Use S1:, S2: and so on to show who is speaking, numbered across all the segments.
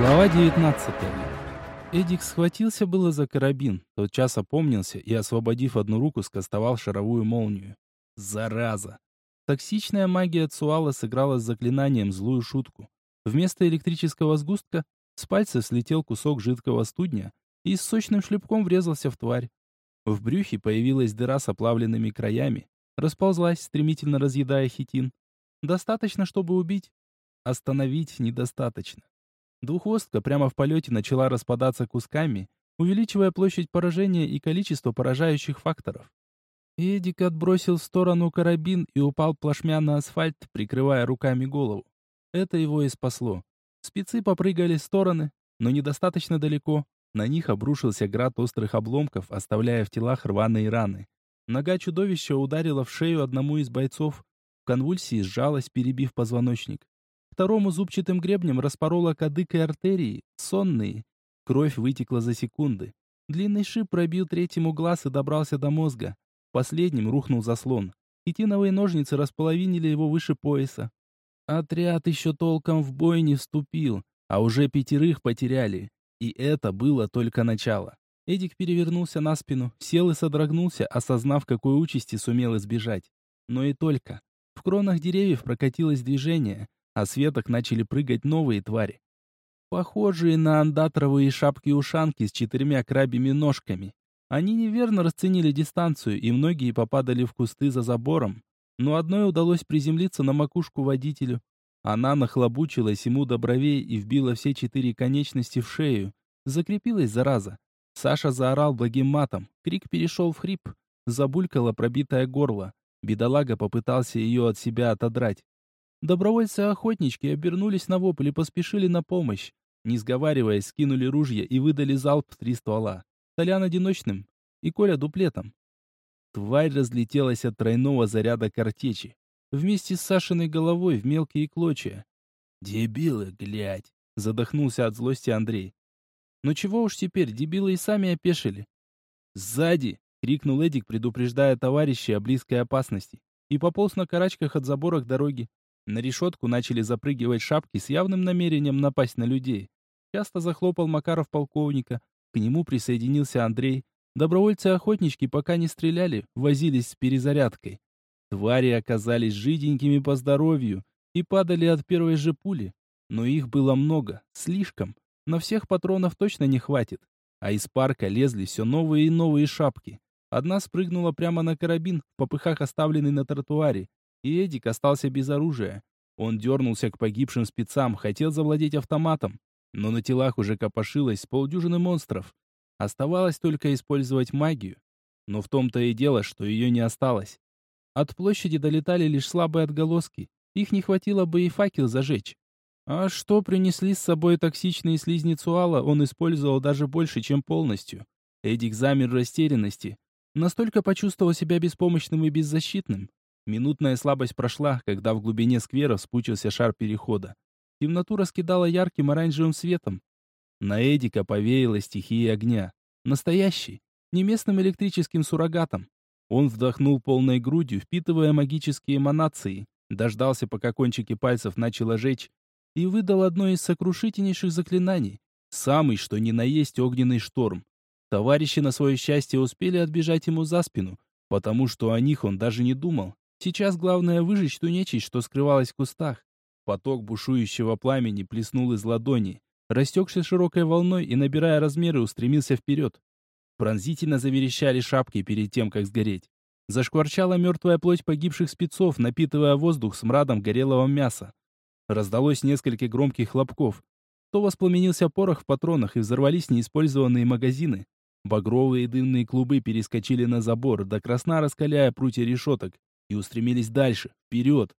S1: Глава 19. Эдик схватился было за карабин, тотчас опомнился и, освободив одну руку, скостовал шаровую молнию. Зараза! Токсичная магия Цуала сыграла с заклинанием злую шутку. Вместо электрического сгустка с пальца слетел кусок жидкого студня и с сочным шлепком врезался в тварь. В брюхе появилась дыра с оплавленными краями, расползлась, стремительно разъедая хитин. Достаточно, чтобы убить. Остановить недостаточно. Двухвостка прямо в полете начала распадаться кусками, увеличивая площадь поражения и количество поражающих факторов. Эдик отбросил в сторону карабин и упал плашмя на асфальт, прикрывая руками голову. Это его и спасло. Спецы попрыгали в стороны, но недостаточно далеко. На них обрушился град острых обломков, оставляя в телах рваные раны. Нога чудовища ударила в шею одному из бойцов. В конвульсии сжалась, перебив позвоночник. Второму зубчатым гребнем распорола кадык и артерии, сонные. Кровь вытекла за секунды. Длинный шип пробил третьему глаз и добрался до мозга. Последним рухнул заслон. Хитиновые ножницы располовинили его выше пояса. Отряд еще толком в бой не вступил, а уже пятерых потеряли. И это было только начало. Эдик перевернулся на спину, сел и содрогнулся, осознав, какой участи сумел избежать. Но и только. В кронах деревьев прокатилось движение, а с веток начали прыгать новые твари. Похожие на андатровые шапки-ушанки с четырьмя крабьими ножками. Они неверно расценили дистанцию, и многие попадали в кусты за забором. Но одной удалось приземлиться на макушку водителю. Она нахлобучилась ему до бровей и вбила все четыре конечности в шею. Закрепилась зараза. Саша заорал благим матом. Крик перешел в хрип. Забулькало пробитое горло. Бедолага попытался ее от себя отодрать. Добровольцы-охотнички обернулись на вопль и поспешили на помощь. Не сговариваясь, скинули ружья и выдали залп в три ствола. Толян одиночным и Коля дуплетом. Тварь разлетелась от тройного заряда картечи. Вместе с Сашиной головой в мелкие клочья. «Дебилы, глядь!» — задохнулся от злости Андрей. «Ну чего уж теперь, дебилы и сами опешили». «Сзади!» — крикнул Эдик, предупреждая товарищей о близкой опасности, и пополз на карачках от забора к дороге. На решетку начали запрыгивать шапки с явным намерением напасть на людей. Часто захлопал Макаров полковника, к нему присоединился Андрей. Добровольцы-охотнички пока не стреляли, возились с перезарядкой. Твари оказались жиденькими по здоровью и падали от первой же пули. Но их было много, слишком. На всех патронов точно не хватит. А из парка лезли все новые и новые шапки. Одна спрыгнула прямо на карабин, в попыхах оставленный на тротуаре, и Эдик остался без оружия. Он дернулся к погибшим спецам, хотел завладеть автоматом, но на телах уже копошилось полдюжины монстров. Оставалось только использовать магию. Но в том-то и дело, что ее не осталось. От площади долетали лишь слабые отголоски. Их не хватило бы и факел зажечь. А что принесли с собой токсичные слизни Цуала, он использовал даже больше, чем полностью. Эдик замер в растерянности. Настолько почувствовал себя беспомощным и беззащитным. Минутная слабость прошла, когда в глубине сквера вспучился шар перехода. Темноту раскидала ярким оранжевым светом. На Эдика повеяла стихия огня. Настоящий, не местным электрическим суррогатом. Он вдохнул полной грудью, впитывая магические эманации, дождался, пока кончики пальцев начало жечь, и выдал одно из сокрушительнейших заклинаний. Самый, что ни на есть огненный шторм. Товарищи на свое счастье успели отбежать ему за спину, потому что о них он даже не думал. Сейчас главное выжечь ту нечисть, что скрывалась в кустах. Поток бушующего пламени плеснул из ладони, растекся широкой волной и, набирая размеры, устремился вперед. Пронзительно заверещали шапки перед тем, как сгореть. Зашкварчала мертвая плоть погибших спецов, напитывая воздух смрадом горелого мяса. Раздалось несколько громких хлопков. То воспламенился порох в патронах и взорвались неиспользованные магазины. Багровые дымные клубы перескочили на забор, до красна раскаляя прутья решеток и устремились дальше, вперед.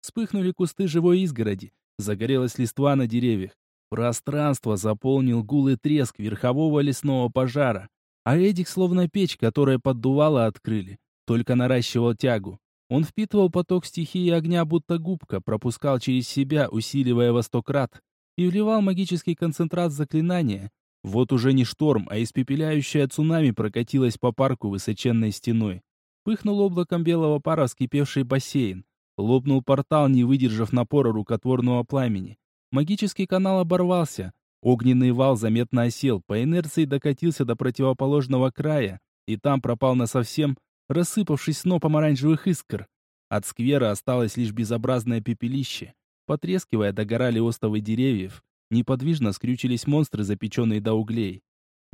S1: Вспыхнули кусты живой изгороди, загорелась листва на деревьях. Пространство заполнил гул и треск верхового лесного пожара, а Эдик, словно печь, которая поддувала, открыли, только наращивал тягу. Он впитывал поток стихии огня, будто губка, пропускал через себя, усиливая во сто крат, и вливал магический концентрат заклинания. Вот уже не шторм, а испепеляющая цунами прокатилась по парку высоченной стеной. Пыхнул облаком белого пара вскипевший бассейн. Лопнул портал, не выдержав напора рукотворного пламени. Магический канал оборвался. Огненный вал заметно осел, по инерции докатился до противоположного края, и там пропал насовсем, рассыпавшись снопом оранжевых искр. От сквера осталось лишь безобразное пепелище. Потрескивая, догорали остовы деревьев. Неподвижно скрючились монстры, запеченные до углей.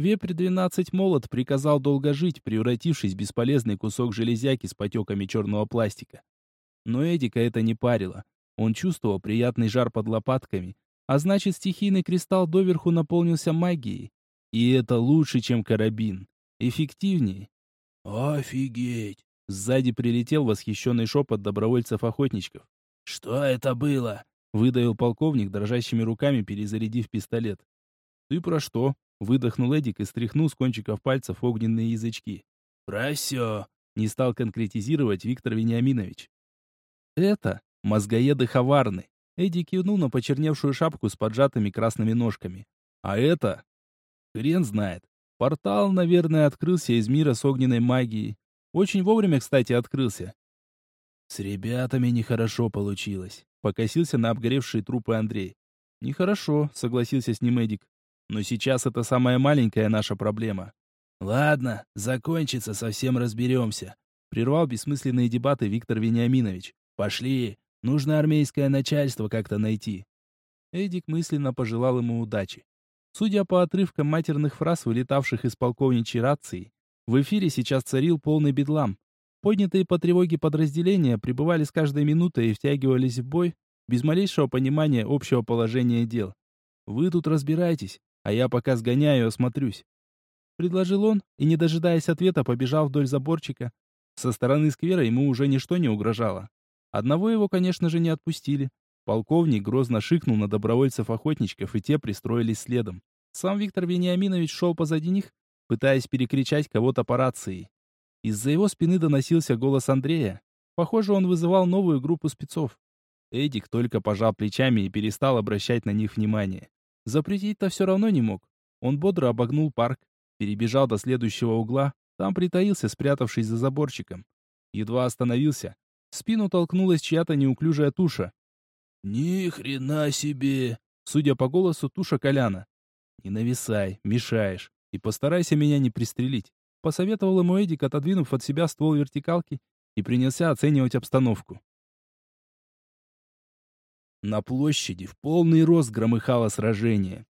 S1: Вепрь-12 молот приказал долго жить, превратившись в бесполезный кусок железяки с потеками черного пластика. Но Эдика это не парило. Он чувствовал приятный жар под лопатками, а значит стихийный кристалл доверху наполнился магией. И это лучше, чем карабин. Эффективнее.
S2: «Офигеть!»
S1: Сзади прилетел восхищенный шепот добровольцев-охотничков.
S2: «Что это было?»
S1: Выдавил полковник, дрожащими руками перезарядив пистолет. «Ты про что?» Выдохнул Эдик и стряхнул с кончиков пальцев огненные язычки.
S2: «Про все!»
S1: Не стал конкретизировать Виктор Вениаминович. «Это мозгоеды Хаварны. Эдик кивнул на почерневшую шапку с поджатыми красными ножками. «А это...» «Хрен знает. Портал, наверное, открылся из мира с огненной магией. Очень вовремя, кстати, открылся.
S2: С ребятами нехорошо получилось.
S1: Покосился на обгоревшие трупы Андрей. Нехорошо, согласился с ним Эдик. Но сейчас это самая маленькая наша проблема.
S2: Ладно, закончится, совсем разберемся.
S1: Прервал бессмысленные дебаты Виктор Вениаминович.
S2: Пошли, нужно армейское начальство как-то найти.
S1: Эдик мысленно пожелал ему удачи. Судя по отрывкам матерных фраз, вылетавших из полковничьей рации, в эфире сейчас царил полный бедлам. Поднятые по тревоге подразделения пребывали с каждой минутой и втягивались в бой, без малейшего понимания общего положения дел. «Вы тут разбирайтесь, а я пока сгоняю и осмотрюсь». Предложил он, и, не дожидаясь ответа, побежал вдоль заборчика. Со стороны сквера ему уже ничто не угрожало. Одного его, конечно же, не отпустили. Полковник грозно шикнул на добровольцев-охотничков, и те пристроились следом. Сам Виктор Вениаминович шел позади них, пытаясь перекричать кого-то по рации. Из-за его спины доносился голос Андрея. Похоже, он вызывал новую группу спецов. Эдик только пожал плечами и перестал обращать на них внимание. Запретить-то все равно не мог. Он бодро обогнул парк, перебежал до следующего угла, там притаился, спрятавшись за заборчиком. Едва остановился. В спину толкнулась чья-то неуклюжая туша.
S2: «Ни хрена себе!»
S1: Судя по голосу, туша Коляна. «Не нависай, мешаешь. И постарайся меня не пристрелить. Посоветовал ему Эдик, отодвинув от себя ствол вертикалки, и принялся оценивать обстановку. На площади в полный рост громыхало сражение.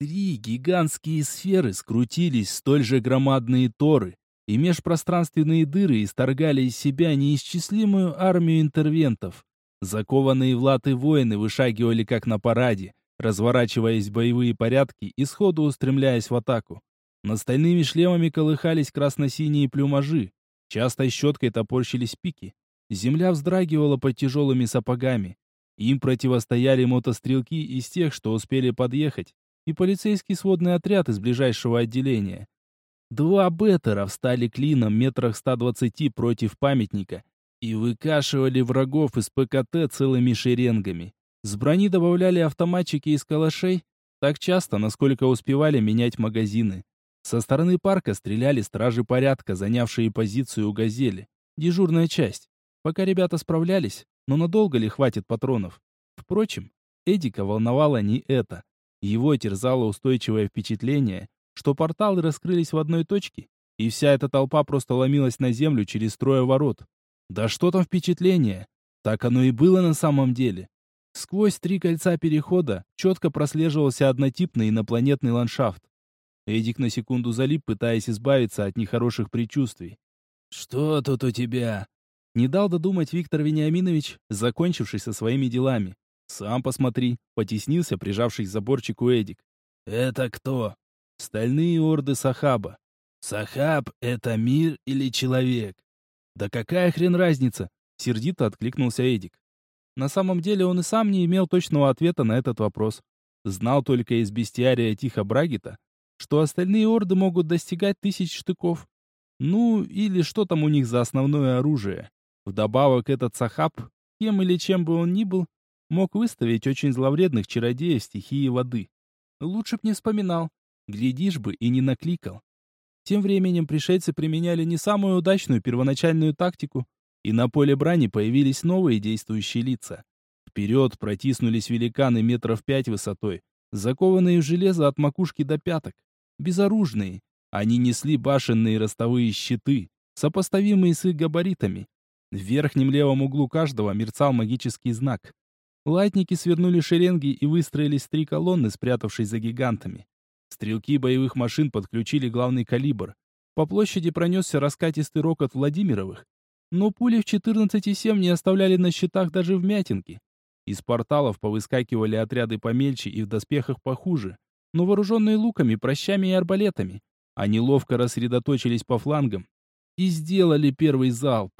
S1: Три гигантские сферы скрутились столь же громадные торы, и межпространственные дыры исторгали из себя неисчислимую армию интервентов. Закованные в латы воины вышагивали как на параде, разворачиваясь в боевые порядки и сходу устремляясь в атаку. Над стальными шлемами колыхались красно-синие плюмажи. Часто щеткой топорщились пики. Земля вздрагивала под тяжелыми сапогами. Им противостояли мотострелки из тех, что успели подъехать, и полицейский сводный отряд из ближайшего отделения. Два беттера встали клином метрах 120 против памятника и выкашивали врагов из ПКТ целыми шеренгами. С брони добавляли автоматчики из калашей, так часто, насколько успевали менять магазины. Со стороны парка стреляли стражи порядка, занявшие позицию у «Газели». Дежурная часть. Пока ребята справлялись, но надолго ли хватит патронов? Впрочем, Эдика волновало не это. Его терзало устойчивое впечатление, что порталы раскрылись в одной точке, и вся эта толпа просто ломилась на землю через трое ворот. Да что там впечатление? Так оно и было на самом деле. Сквозь три кольца перехода четко прослеживался однотипный инопланетный ландшафт. Эдик на секунду залип, пытаясь избавиться от нехороших предчувствий.
S2: «Что тут у тебя?»
S1: Не дал додумать Виктор Вениаминович, закончивший со своими делами. «Сам посмотри», — потеснился, прижавшись к заборчику Эдик.
S2: «Это кто?»
S1: «Стальные орды Сахаба».
S2: «Сахаб — это мир или человек?»
S1: «Да какая хрен разница?» — сердито откликнулся Эдик. На самом деле он и сам не имел точного ответа на этот вопрос. Знал только из бестиария Тихо Брагита, что остальные орды могут достигать тысяч штыков. Ну, или что там у них за основное оружие. Вдобавок этот Сахаб, кем или чем бы он ни был, мог выставить очень зловредных чародеев стихии воды. Лучше б не вспоминал, глядишь бы и не накликал. Тем временем пришельцы применяли не самую удачную первоначальную тактику, и на поле брани появились новые действующие лица. Вперед протиснулись великаны метров пять высотой, закованные в железо от макушки до пяток. Безоружные. Они несли башенные ростовые щиты, сопоставимые с их габаритами. В верхнем левом углу каждого мерцал магический знак. Латники свернули шеренги и выстроились три колонны, спрятавшись за гигантами. Стрелки боевых машин подключили главный калибр. По площади пронесся раскатистый рокот Владимировых. Но пули в 14,7 не оставляли на щитах даже вмятинки. Из порталов повыскакивали отряды помельче и в доспехах похуже, но вооруженные луками, прощами и арбалетами. Они ловко рассредоточились по флангам и сделали первый залп.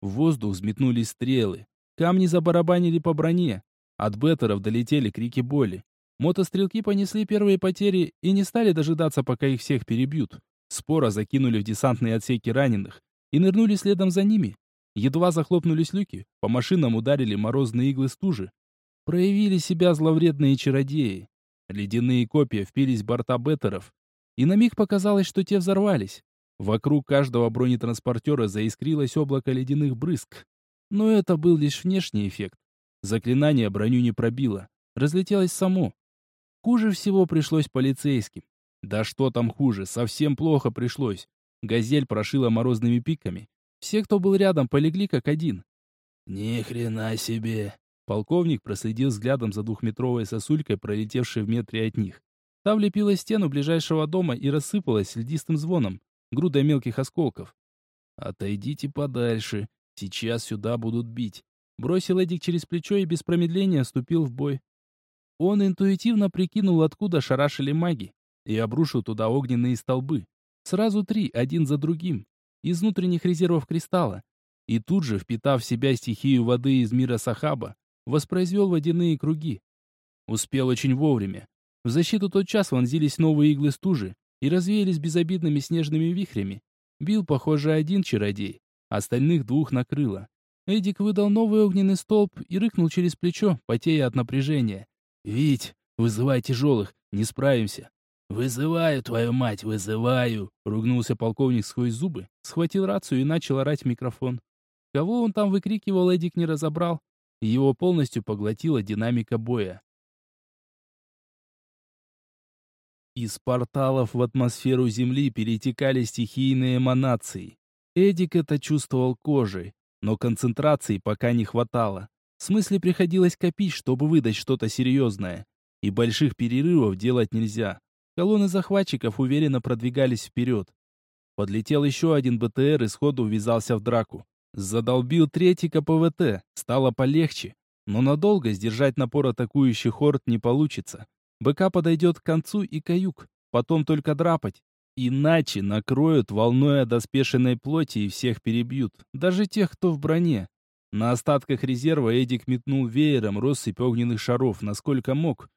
S1: В воздух взметнулись стрелы. Камни забарабанили по броне. От беттеров долетели крики боли. Мотострелки понесли первые потери и не стали дожидаться, пока их всех перебьют. Спора закинули в десантные отсеки раненых и нырнули следом за ними. Едва захлопнулись люки, по машинам ударили морозные иглы стужи. Проявили себя зловредные чародеи. Ледяные копья впились в борта беттеров, и на миг показалось, что те взорвались. Вокруг каждого бронетранспортера заискрилось облако ледяных брызг. Но это был лишь внешний эффект. Заклинание броню не пробило, разлетелось само. Хуже всего пришлось полицейским. Да что там хуже, совсем плохо пришлось. Газель прошила морозными пиками. Все, кто был рядом, полегли как один.
S2: Ни хрена себе.
S1: Полковник проследил взглядом за двухметровой сосулькой, пролетевшей в метре от них. Та влепила стену ближайшего дома и рассыпалась льдистым звоном, грудой мелких осколков. «Отойдите подальше, сейчас сюда будут бить», бросил Эдик через плечо и без промедления вступил в бой. Он интуитивно прикинул, откуда шарашили маги, и обрушил туда огненные столбы. Сразу три, один за другим, из внутренних резервов кристалла. И тут же, впитав в себя стихию воды из мира Сахаба, воспроизвел водяные круги. Успел очень вовремя. В защиту тот час вонзились новые иглы стужи и развеялись безобидными снежными вихрями. Бил, похоже, один чародей, остальных двух накрыло. Эдик выдал новый огненный столб и рыкнул через плечо, потея от напряжения. «Вить, вызывай тяжелых, не справимся».
S2: «Вызываю, твою мать, вызываю!»
S1: Ругнулся полковник сквозь зубы, схватил рацию и начал орать в микрофон. Кого он там выкрикивал, Эдик не разобрал. Его полностью поглотила динамика боя. Из порталов в атмосферу Земли перетекали стихийные эманации. Эдик это чувствовал кожей, но концентрации пока не хватало. В смысле приходилось копить, чтобы выдать что-то серьезное. И больших перерывов делать нельзя. Колонны захватчиков уверенно продвигались вперед. Подлетел еще один БТР и сходу ввязался в драку. Задолбил третий КПВТ, стало полегче. Но надолго сдержать напор атакующих орд не получится. БК подойдет к концу и каюк, потом только драпать. Иначе накроют волной одоспешенной плоти и всех перебьют, даже тех, кто в броне. На остатках резерва Эдик метнул веером россыпь огненных шаров, насколько мог,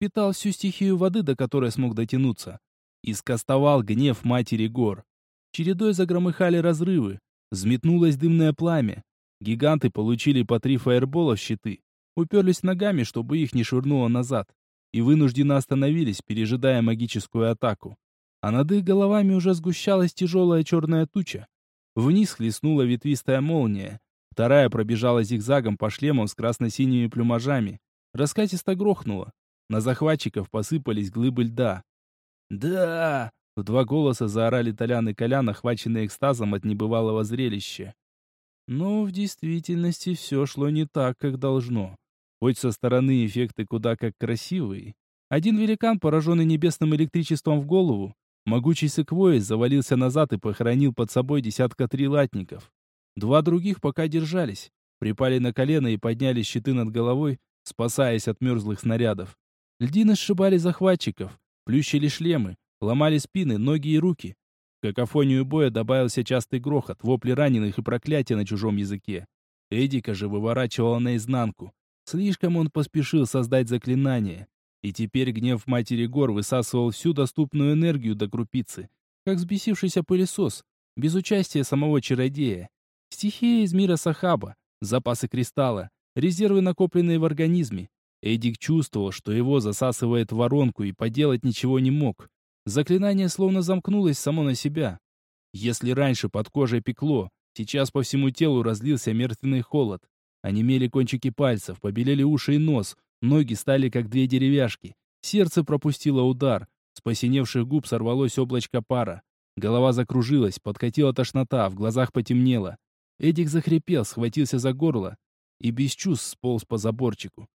S1: питал всю стихию воды, до которой смог дотянуться, и скостовал гнев матери гор. Чередой загромыхали разрывы, взметнулось дымное пламя. Гиганты получили по три фаербола в щиты, уперлись ногами, чтобы их не швырнуло назад, и вынужденно остановились, пережидая магическую атаку. А над их головами уже сгущалась тяжелая черная туча. Вниз хлестнула ветвистая молния. Вторая пробежала зигзагом по шлемам с красно-синими плюмажами. Раскатисто грохнула. На захватчиков посыпались глыбы льда. «Да!» — в два голоса заорали Толян и Колян, охваченные экстазом от небывалого зрелища. Но в действительности все шло не так, как должно. Хоть со стороны эффекты куда как красивые. Один великан, пораженный небесным электричеством в голову, могучий секвоис завалился назад и похоронил под собой десятка три латников. Два других пока держались, припали на колено и подняли щиты над головой, спасаясь от мерзлых снарядов. Льдины сшибали захватчиков, плющили шлемы, ломали спины, ноги и руки. В какофонию боя добавился частый грохот, вопли раненых и проклятия на чужом языке. Эдика же выворачивала наизнанку. Слишком он поспешил создать заклинание. И теперь гнев матери гор высасывал всю доступную энергию до крупицы, как взбесившийся пылесос, без участия самого чародея. Стихия из мира Сахаба, запасы кристалла, резервы, накопленные в организме, Эдик чувствовал, что его засасывает воронку и поделать ничего не мог. Заклинание словно замкнулось само на себя. Если раньше под кожей пекло, сейчас по всему телу разлился мертвенный холод. Онемели кончики пальцев, побелели уши и нос, ноги стали как две деревяшки. Сердце пропустило удар. С посиневших губ сорвалось облачко пара. Голова закружилась, подкатила тошнота, в глазах потемнело. Эдик захрипел, схватился за горло и без чувств сполз по заборчику.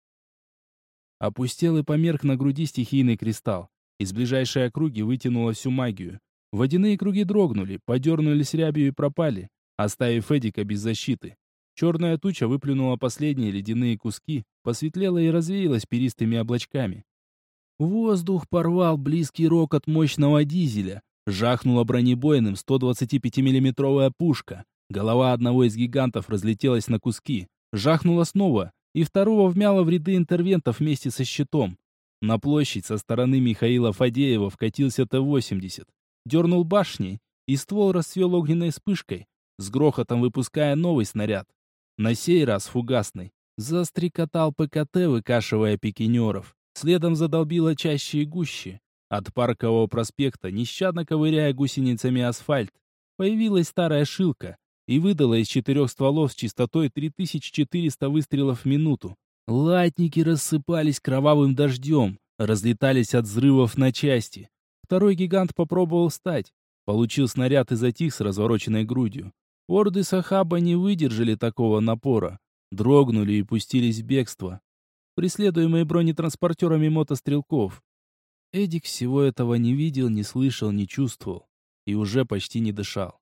S1: Опустел и померк на груди стихийный кристалл. Из ближайшей округи вытянула всю магию. Водяные круги дрогнули, подернулись рябью и пропали, оставив Эдика без защиты. Черная туча выплюнула последние ледяные куски, посветлела и развеялась перистыми облачками. Воздух порвал близкий рок от мощного дизеля. Жахнула бронебойным 125-миллиметровая пушка. Голова одного из гигантов разлетелась на куски. Жахнула снова, и второго вмяло в ряды интервентов вместе со щитом. На площадь со стороны Михаила Фадеева вкатился Т-80. Дернул башней, и ствол расцвел огненной вспышкой, с грохотом выпуская новый снаряд. На сей раз фугасный. Застрекотал ПКТ, выкашивая пикинеров. Следом задолбило чаще и гуще. От паркового проспекта, нещадно ковыряя гусеницами асфальт, появилась старая шилка и выдала из четырех стволов с частотой 3400 выстрелов в минуту. Латники рассыпались кровавым дождем, разлетались от взрывов на части. Второй гигант попробовал встать, получил снаряд и затих с развороченной грудью. Орды Сахаба не выдержали такого напора, дрогнули и пустились в бегство преследуемые бронетранспортерами мотострелков. Эдик всего этого не видел, не слышал, не чувствовал и уже почти не дышал.